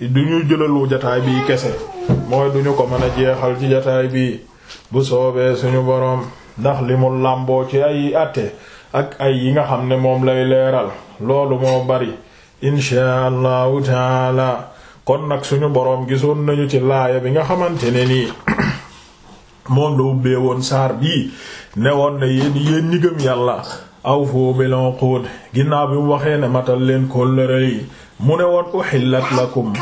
du ñu jëlalu jataay bii kese mooy duñu ko mën a jeexal ci jataay bii bu soobee suñu boroom ndax li mu làmboo ci ay àtte ak ay yi nga xam ne moom lay leeral loolu moo bari inshaa allahu taala kon nag suñu boroom gisoon nañu ci laaya bi nga xamante ne nii moom la ubbee woon saar bii ne woon ne yéen yéen ñi gëm yàlla awfu bil uqud ginnaaw bi mu waxee ne matal leen kóllëre yi mu ne woon uhillat lakum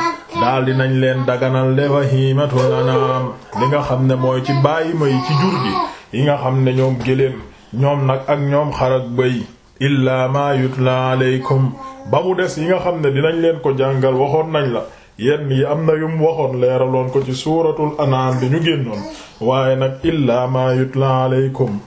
daal dinañ leen daganal de bahimatul anam li nga xam ne mooy ci bàyyi may ci jur gi yi nga xam ne ñoom gëléem ñoom nag ak ñoom xarak bëy illaa maa yutla aleykum ba mu des yi nga xam ne dinañ leen ko jàngal waxoon nañ la yenn yi am na yum waxoon leeraloon ko ci suuratul anaam bi ñu génnoon waaye nag illaa maa yutla aleykum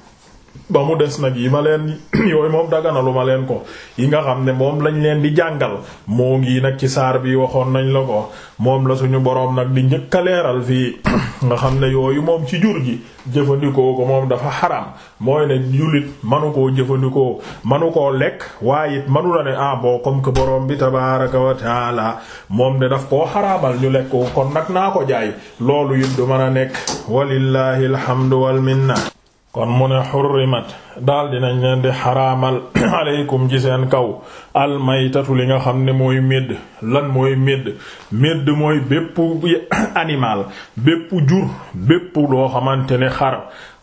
ba mu des nag yi ma leen yooyu moom daganalu ma leen ko yi nga xam ne moom lañ leen di jàngal moo ngi nag ci saar bi waxoon nañ la ko moom la suñu boroom nag di njëkk a leeral fii nga xam ne yooyu moom ci jur ji jëfandikoo ko moom dafa xaraam mooy ne jullit manu koo jëfandikoo manu koo lekk waaye it manu la ne ah bon comme que borom bi tabaaraka wa taala moom de daf koo xaraamal ñu lekk kon nag naa ko jaay loolu it du mën a nekk walillahi alhamdu wal minna kon mu ne xurrimat daal dinañ leen di xaraamal aleykum ci seen kaw almaytatu li nga xam ne mooy médd lan mooy médd médd mooy bépp animal bépp jur bépp loo xamante ne xar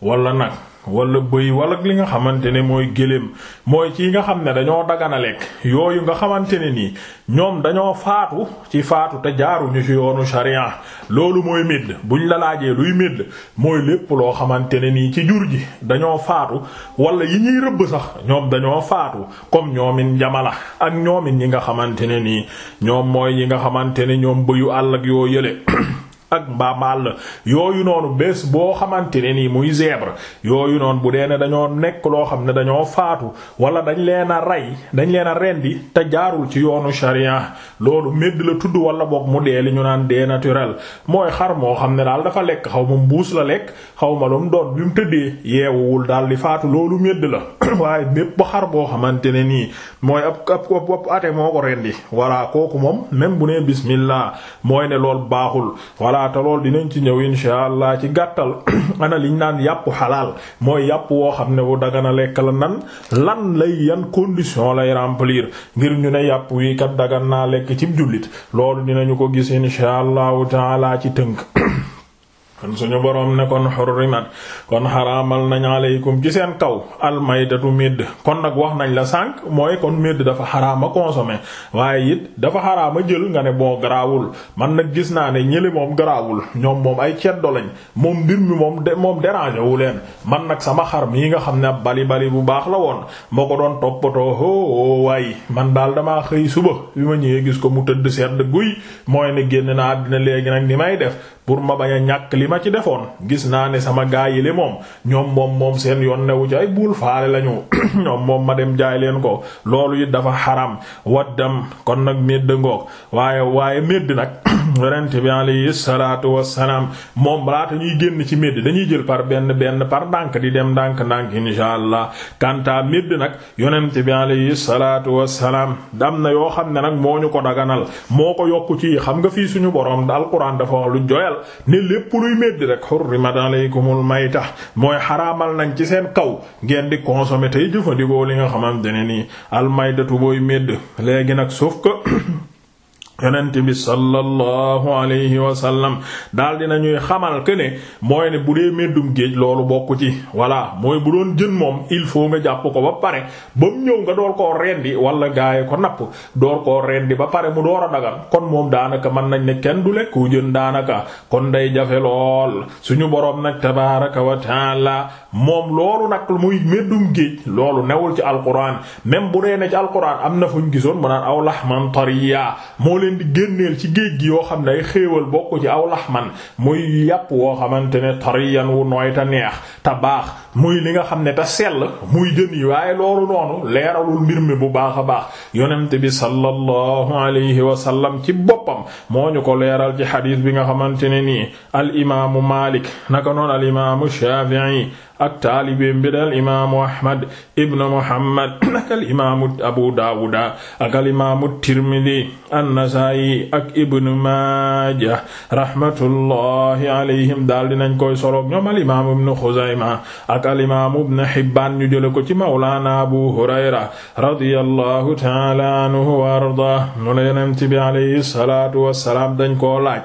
wala nag wala bëy wala li nga xamante ne mooy gëléem mooy ci nga xam ne dañoo dagana lekk yooyu nga xamante ne nii ñoom dañoo faatu ci faatu te jaaruñu ci yoonu sharia loolu mooy médd buñ la laajee luy médd mooy lépp loo xamante ne nii ci jur ji dañoo faatu wala yi ñuy rëbb sax ñoom dañoo faatu comme ñoomin jamala ak ñoomin yi nga xamante ne nii ñoom mooy yi nga xamante ne ñoom bëyu àll ak yoo yële ak mbaam àll yooyu noonu bés boo xamante ne nii muy zèbre yooyu noonu bu dee ne dañoo nekk loo xam ne dañoo faatu wala dañ leen a rey dañ leen a rendi te jaarul ci yoonu sharia loolu medd la tudd wala boog mu dee li ñu naan dee naturel mooy xar moo xam ne daal dafa lekk xaw ma mbuus la lekk xaw ma lu mu doon bi mu tëddee yeewuwul daal di faatu loolu medd la waaye bépp xar boo xamante ne nii mooy ab ab ab ate moo ko rendi voilà kooku moom même bu nee bismillah mooy ne lool baaxul voilà te lool dinañ ci ñëw insha allah ci gàttal ana liñ naan yàpp xalaal mooy yàpp woo xam ne bu dagana lekk la nan lan lay yan condition lay remplir ngir ñu ne yàpp wi kat dagan naa lekk ci jullit loolu dinañu ko gis insha allahu taala ci tënk kon suñu boroom ne kon xurrimat kon xaraamal nañ aleykum ci seen kaw almaytatu médd kon nag wax nañ la sànq mooy kon médd dafa xaraama consommer waaye it dafa xaraama jël nga ne boo garaawul man nag gis naa ne ñëli moom garaawul ñoom moom ay ceddo lañ moom mbir mi moom de moom déranger wu leen man nag sama xar mii nga xam ne ab bali bali bu baax la woon moo ko doon toppatoo hoo waaye man daal damaa xëy suba bi ma ñëwee gis ko mu tëdd sedd guy mooy ne génn naa àddina léegi nag ni may def pour ma bañ a ñàkk li ma ci defoon gis naa ne sama gaa yi le moom ñoom moom moom seen yoon newu ci ay buul faale lañu ñoom moom ma dem jaay leen ko loolu it dafa xaram waddam kon nag medd ngoog waaye waaye medd nag yonent bi alayhi salaatu wassalaam moom laata ñuy génn ci médd dañuy jël par benn benn par ndànk di dem ndànk ndànk insha allah kanta médd nag yonent bi alayhi salaatu wassalaam dam na yoo xam ne nag moo ñu ko daganal moo ko yokku ci xam nga fii suñu borom da alquran dafa wax lu joyal ne lépp luy médd rek hurrimat alaykumul mayta mooy xaraamal nañ ci seen kaw ngeen di consommer tey jëfandikoo li nga xamante ne nii almaydatu booy médd léegi nag sauf que yonent bi sallallahu alayhi wa sallam daal dina ñuy xamal que ne mooy ne bu dee meddum géej loolu bokku ci voilà mooy bu doon jën moom il faut nga jàpp ko ba pare ba mu ñëw nga door koo rendi wala gaaye ko napp door koo rendi ba pare mu door a dagal kon moom daanaka mën nañ ne kenn du lekku jën daanaka kon day jafe lool suñu boroom nag tabaaraka wa taala moom loolu nag muy meddum géej loolu newul ci alquran même bu dee ne ci alquran am na fu ñu gisoon mu naan aw laxman tariya moo leen di génneel ci géej gi yoo xam ne ay xéewal bokk ci aw laxman muy yàpp woo xamante ne tariyan wu nooy te neex te baax muy li nga xam ne te sell muy jën yi waaye loolu noonu leeralul mbir mi bu baax a baax yonent bi sallallahu alayhi wa sallam ci boppam moo ñu ko leeral ci xadiis bi nga xamante ne nii al imaamu Malik naka noonu al imaamu Shafi'i ak taalibeem bi dal imaamu ahmad ibn muhammad ak al imaamu abu daawuda ak al imaamu tirmidi annasaayi ak ibn maaja rahmatullahi alayhim daal dinañ koy soloog ñoom al imaamu ibn xuzayma ak al imaamu ibn hibbaan ñu jële ko ci mawlaana abu hurayra radiyallahu taala anhu wa arda mu ne yonent bi alayhi salaatu wassalaam dañ koo laaj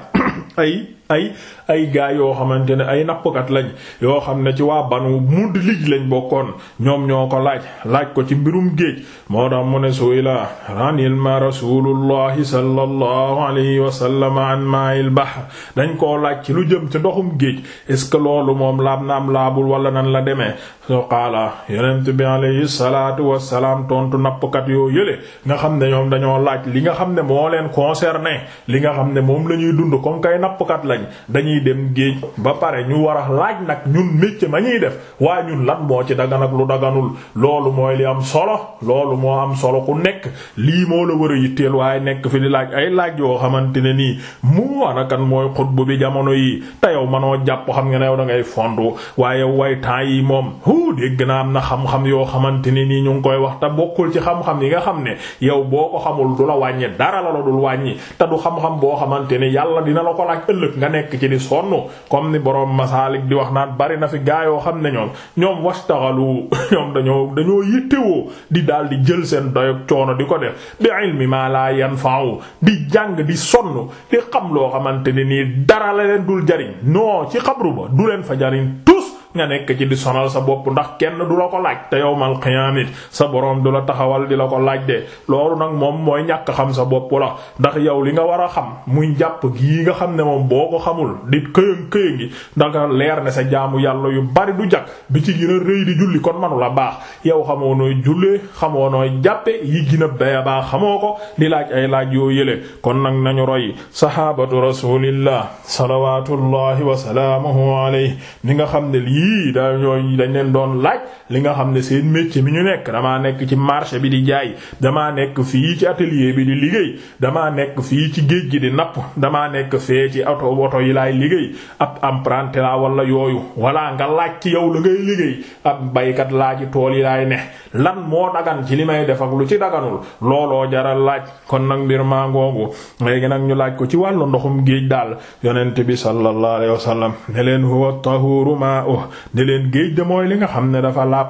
ay ay ay gaa yoo xamante ne ay nappkat lañ yoo xam ne ci waa banu mudd lij lañ bokkoon ñoom ñoo ko laaj laaj ko ci mbirum géej moo tax mu ne suila ranil ma rasulullahi sallallahu alayhi wa sallam an ma'il bahr dañ koo laaj ci lu jëm ci ndoxum géej est ce que loolu moom laab naam laabul wala nan la demee so qaala yonent bi alayhi salaatu wassalaam tontu nappkat yoo yële nga xam ne ñoom dañoo laaj li nga xam ne moo leen concerné li nga xam ne moom la ñuy dund comme kay nappkat lañ dañuy dem géej ba pare ñu war a laaj nag ñun métier ma ñuy def waaye ñun lan moo ci dagan ak lu daganul loolu mooy li am solo loolu moo am solo ku nekk lii moo la war a yitteel waaye nekk fi di laaj ay laaj yoo xamante ne nii mu war a kan mooy xutbu bi jamono yi te yow manoo jàpp xam nga ne yow da ngay fondu waaye way temps yi moom hu dégg naa am na xam-xam yoo xamante ne nii ñu ngi koy wax te bokkul ci xam-xam yi nga xam ne yow boo ko xamul du la wàññi dara la la dul wàññi te du xam-xam boo xamante ne yàlla dina la ko laaj ëllëg nga nekk ci di sonn comme ni borom masaalik di wax naan bari na fi gaa yoo xam ne ñoom ñoom wastaxalu ñoom dañoo dañoo yittewoo di daal di jël seen doyog coono di ko def bi ilmi ma la yanfa'u di jàng di sonn di xam loo xamante ne nii dara la leen dul jariñ non ci xabru ba du leen fa jariñ tus nga nekk ci di sonal sa bopp ndax kenn du la ko laaj te yawmal qiyaamit sa borom du la taxawal di la ko laaj de loolu nag moom mooy ñàkk xam sa bopp la ndax yow li nga war a xam muy jàpp gii nga xam ne moom boo ko xamul di këyang këyang gi danga leer ne sa jaamu yàlla yu bari du jag bi ci gën a rëy di julli kon manu la baax yow xamoo nooy jullee xamoo nooy jàppe yi gën a baya baax xamoo ko di laaj ay laaj yoo yële kon nag nañu roy sahabatu rasulillah salawatullahi wa salaamuhu alayhi ni nga xam ne lii da ñooy dañ leen doon laaj li nga xam ne seen métier mi ñu nekk damaa nekk ci marché bi di jaay damaa nekk fii ci atelier bi di liggéey damaa nekk fii ci géej gi di napp damaa nekk fee ci oto oto yi laay liggéey ab emprunté la wala yooyu wala nga laaj ci yow la ngay liggéey ab baykat laa ci tool yi laay ne lan moo dagan ci li may def ak lu ci daganul looloo jaral laaj kon nag mbir maa ngoogu léegi nag ñu laaj ko ci wàllu ndoxum géej daal yonent bi sallallahu alayhi wa sallam ne leen huwa tahuru ma'u ne leen géej de mooy li nga xam ne dafa laab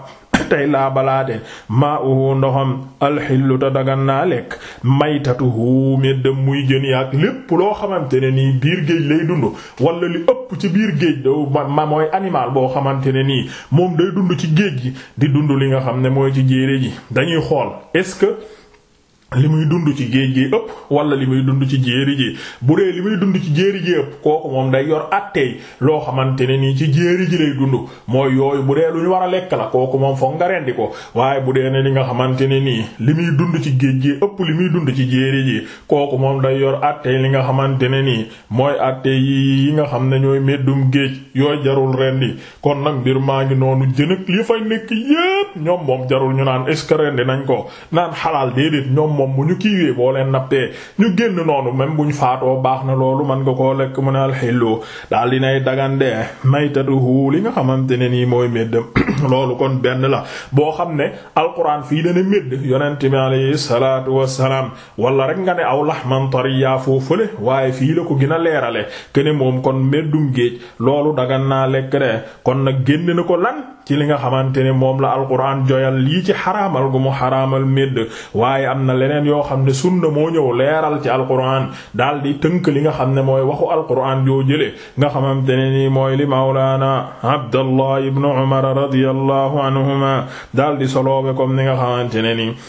tey laa balaate maa uhu ndoxam alxillu ta dagan naa lekk maytatuhu meddam muy jën yaak lépp loo xamante ne nii biir géej lay dund wala li ëpp ci biir géej do ma mooy animal boo xamante ne nii moom day dund ci géej gi di dund li nga xam ne mooy ci jéere ji dañuy xool est-ce que li muy dund ci géej gi ëpp wala li muy dund ci jéeri ji bu dee li muy dund ci jéeri ji ëpp kooku moom day yor attey loo xamante ne nii ci jéeri ji lay dund mooy yooyu bu dee lu ñu war a lekk la kooku moom foog nga rendi ko waaye bu dee ne li nga xamante ne nii li muy dund ci géej gi ëpp li muy dund ci jéeri ji kooku moom day yor attey li nga xamante ne nii mooy atte yi nga xam ne ñooy meddum géej yooyu jarul rendi kon nag mbir maa ngi noonu jën ak li fay nekk yépp ñoom moom jarul ñu naan est-ce que rendi nañ ko naan xalaal déedéet ñoom moom bu ñu kiiwee boo leen nappee ñu génn noonu même bu ñu faatoo baax na loolu man nga koo lekk mu ne alxillu daal di nay dagande maytatuhu li nga xamante ne nii mooy méddam loolu kon benn la boo xam ne alquran fii dana médd yonent bi alayhi salaatu wassalaam wala rek nga ne aw lahman tariya foo fële waaye fii la ko gën a leerale kene moom kon méddum géej loolu dagan naa lekk de kon nag génn na ko lan ci li nga xamante ne moom la alquran joyal lii ci xaraamal gu mu xaraamal médd waaye am na leneen yoo xam ne sunna moo ñëw leeral ci alquran daal di tënk li nga xam ne mooy waxu alquran joo jëlee nga xamante ne nii mooy li mawlaana abdallah ibnu umar radiyallahu anhuma daal di soloobe comme ni nga xamante ne nii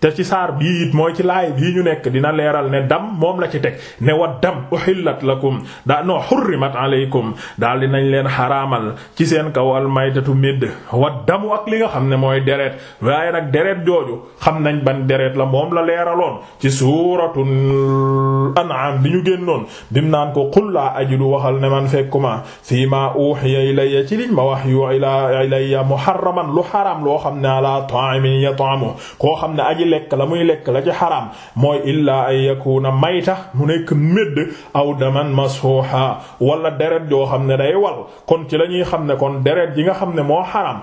te ci saar bii it mooy ci laay bii ñu nekk dina leeral ne dam moom la ci teg ne wa dam uhillat lakum daa no hurrimat alaykum daal di nañ leen xaraamal ci seen kaw al maytatu midd wa damu ak li nga xam ne mooy deret waaye nag deret jooju xam nañ ban deret la moom la leeraloon ci suuratul an'am bi ñu génnoon dim naan ko qul laa ajidu waxal ne man fekkuma fii ma uhiya ilayya ci liñ ma wax yu ila ilayya muharraman lu xaraam loo xam ne ala ta'imin yat'amu koo xam ne aji lekk la muy lekk la ci xaraam mooy illaa an yakuna mayta mu nekk médd aw daman masfuha wala deret joo xam ne day wal kon ci la ñuy xam ne kon deret ji nga xam ne moo xaraam